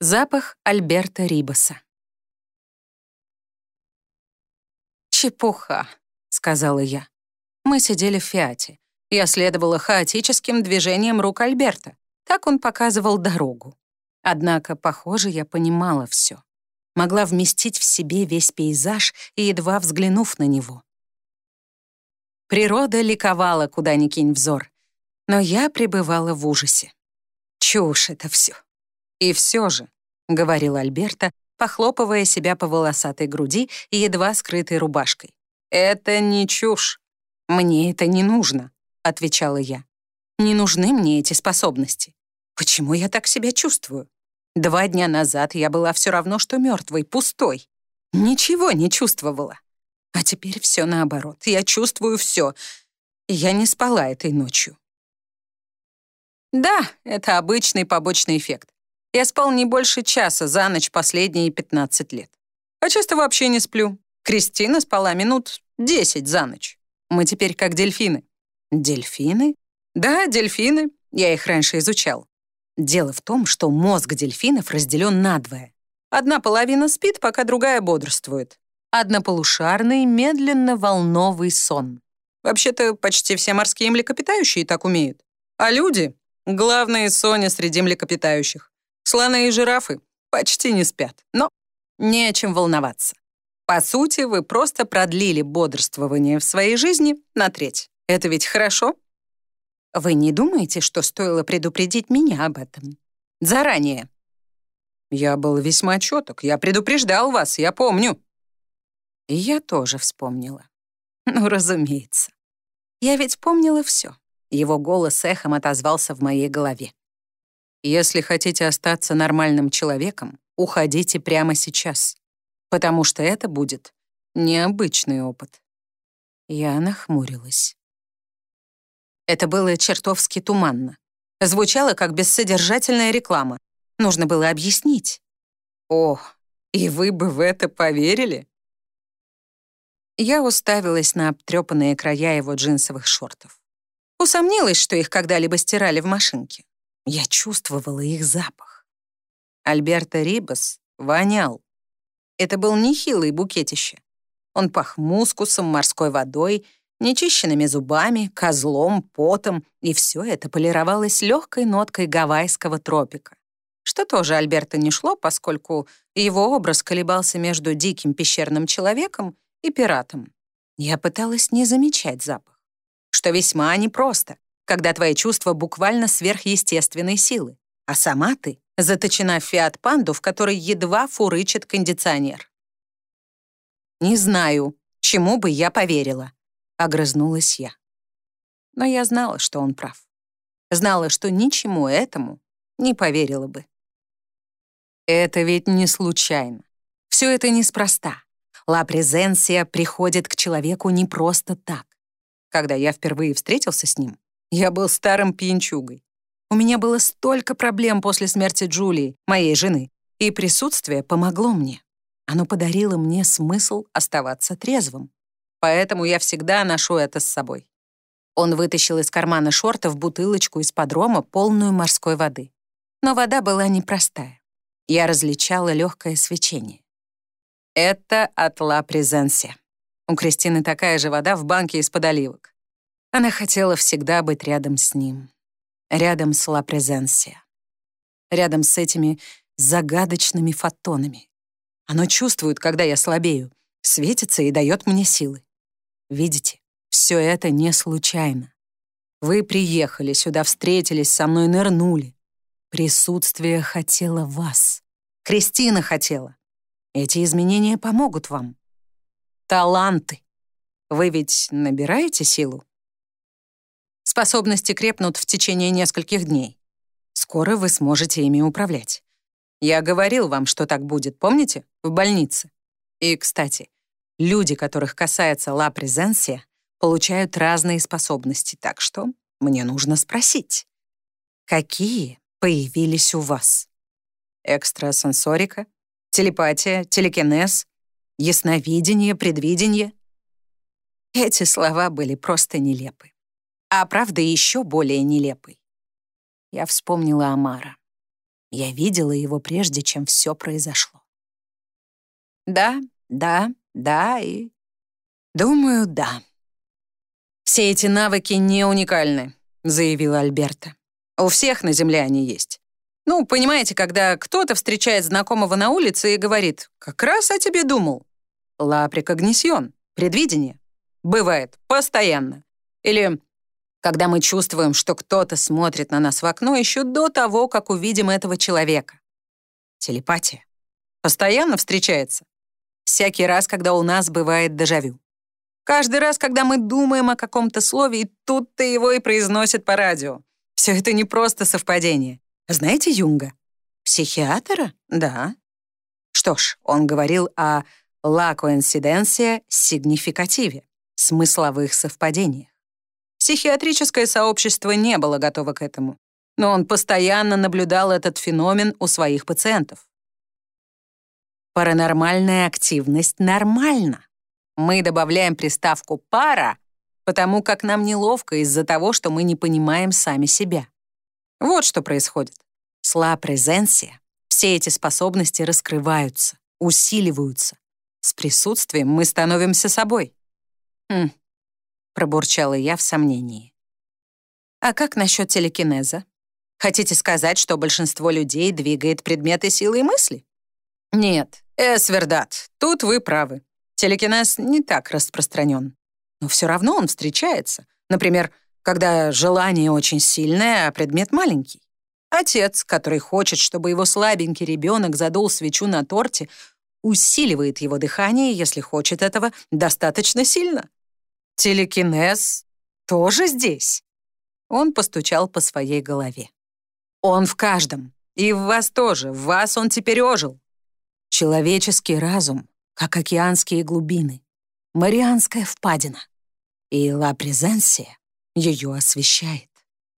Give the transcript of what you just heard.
Запах Альберта Рибаса. «Чепуха», — сказала я. Мы сидели в «Фиате». Я следовала хаотическим движениям рук Альберта. Так он показывал дорогу. Однако, похоже, я понимала все. Могла вместить в себе весь пейзаж и едва взглянув на него. Природа ликовала, куда ни кинь взор. Но я пребывала в ужасе. Чушь это все. «И все же», — говорил Альберта, похлопывая себя по волосатой груди и едва скрытой рубашкой. «Это не чушь. Мне это не нужно», — отвечала я. «Не нужны мне эти способности. Почему я так себя чувствую? Два дня назад я была все равно, что мертвой, пустой. Ничего не чувствовала. А теперь все наоборот. Я чувствую все. Я не спала этой ночью. Да, это обычный побочный эффект. Я спал не больше часа за ночь последние 15 лет. А часто вообще не сплю. Кристина спала минут 10 за ночь. Мы теперь как дельфины. Дельфины? Да, дельфины. Я их раньше изучал. Дело в том, что мозг дельфинов разделен надвое. Одна половина спит, пока другая бодрствует. Однополушарный, медленно-волновый сон. Вообще-то почти все морские млекопитающие так умеют. А люди Главные сони среди млекопитающих. Слоны и жирафы почти не спят, но не о чем волноваться. По сути, вы просто продлили бодрствование в своей жизни на треть. Это ведь хорошо? Вы не думаете, что стоило предупредить меня об этом? Заранее. Я был весьма четок. Я предупреждал вас, я помню. И я тоже вспомнила. Ну, разумеется. Я ведь помнила все. Его голос эхом отозвался в моей голове. «Если хотите остаться нормальным человеком, уходите прямо сейчас, потому что это будет необычный опыт». Я нахмурилась. Это было чертовски туманно. Звучало как бессодержательная реклама. Нужно было объяснить. «О, и вы бы в это поверили?» Я уставилась на обтрепанные края его джинсовых шортов. Усомнилась, что их когда-либо стирали в машинке. Я чувствовала их запах. Альберто Рибас вонял. Это был нехилый букетище. Он пах мускусом, морской водой, нечищенными зубами, козлом, потом, и все это полировалось легкой ноткой гавайского тропика. Что тоже Альберто не шло, поскольку его образ колебался между диким пещерным человеком и пиратом. Я пыталась не замечать запах что весьма непросто, когда твои чувства буквально сверхъестественной силы, а сама ты заточена в фиат-панду, в которой едва фурычит кондиционер. «Не знаю, чему бы я поверила», — огрызнулась я. Но я знала, что он прав. Знала, что ничему этому не поверила бы. Это ведь не случайно. Все это неспроста. Ла презенсия приходит к человеку не просто так. Когда я впервые встретился с ним, я был старым пьянчугой. У меня было столько проблем после смерти Джулии, моей жены, и присутствие помогло мне. Оно подарило мне смысл оставаться трезвым. Поэтому я всегда ношу это с собой. Он вытащил из кармана шортов бутылочку из подрома, полную морской воды. Но вода была непростая. Я различала легкое свечение. Это от Ла Презенсе. У Кристины такая же вода в банке из-под оливок. Она хотела всегда быть рядом с ним. Рядом с Ла Презенсия. Рядом с этими загадочными фотонами. Оно чувствует, когда я слабею, светится и дает мне силы. Видите, все это не случайно. Вы приехали сюда, встретились со мной, нырнули. Присутствие хотело вас. Кристина хотела. Эти изменения помогут вам таланты. Вы ведь набираете силу? Способности крепнут в течение нескольких дней. Скоро вы сможете ими управлять. Я говорил вам, что так будет, помните? В больнице. И, кстати, люди, которых касается ла презенсия, получают разные способности, так что мне нужно спросить, какие появились у вас? Экстрасенсорика, телепатия, телекинез, ясновидение, предвидение. Эти слова были просто нелепы. А правда еще более нелепой. Я вспомнила Амара. Я видела его прежде, чем все произошло. Да, да, да и... Думаю, да. Все эти навыки не уникальны, заявила Альберта. У всех на Земле они есть. Ну, понимаете, когда кто-то встречает знакомого на улице и говорит, «Как раз о тебе думал». Ла прекогнисьон, предвидение. Бывает, постоянно. Или когда мы чувствуем, что кто-то смотрит на нас в окно еще до того, как увидим этого человека. Телепатия. Постоянно встречается. Всякий раз, когда у нас бывает дежавю. Каждый раз, когда мы думаем о каком-то слове, и тут-то его и произносят по радио. Все это не просто совпадение. Знаете Юнга? Психиатра? Да. Что ж, он говорил о «la coincidencia significative» — смысловых совпадениях. Психиатрическое сообщество не было готово к этому, но он постоянно наблюдал этот феномен у своих пациентов. Паранормальная активность нормальна. Мы добавляем приставку «пара», потому как нам неловко из-за того, что мы не понимаем сами себя. Вот что происходит. С ла презенсия все эти способности раскрываются, усиливаются. С присутствием мы становимся собой. Хм, пробурчала я в сомнении. А как насчет телекинеза? Хотите сказать, что большинство людей двигает предметы силы и мысли? Нет, эсвердат, тут вы правы. Телекинез не так распространен. Но все равно он встречается. Например, когда желание очень сильное, а предмет маленький. Отец, который хочет, чтобы его слабенький ребенок задул свечу на торте, усиливает его дыхание, если хочет этого достаточно сильно. Телекинез тоже здесь. Он постучал по своей голове. Он в каждом. И в вас тоже. В вас он теперь ожил. Человеческий разум, как океанские глубины. Марианская впадина. И ла презенсия ее освещает.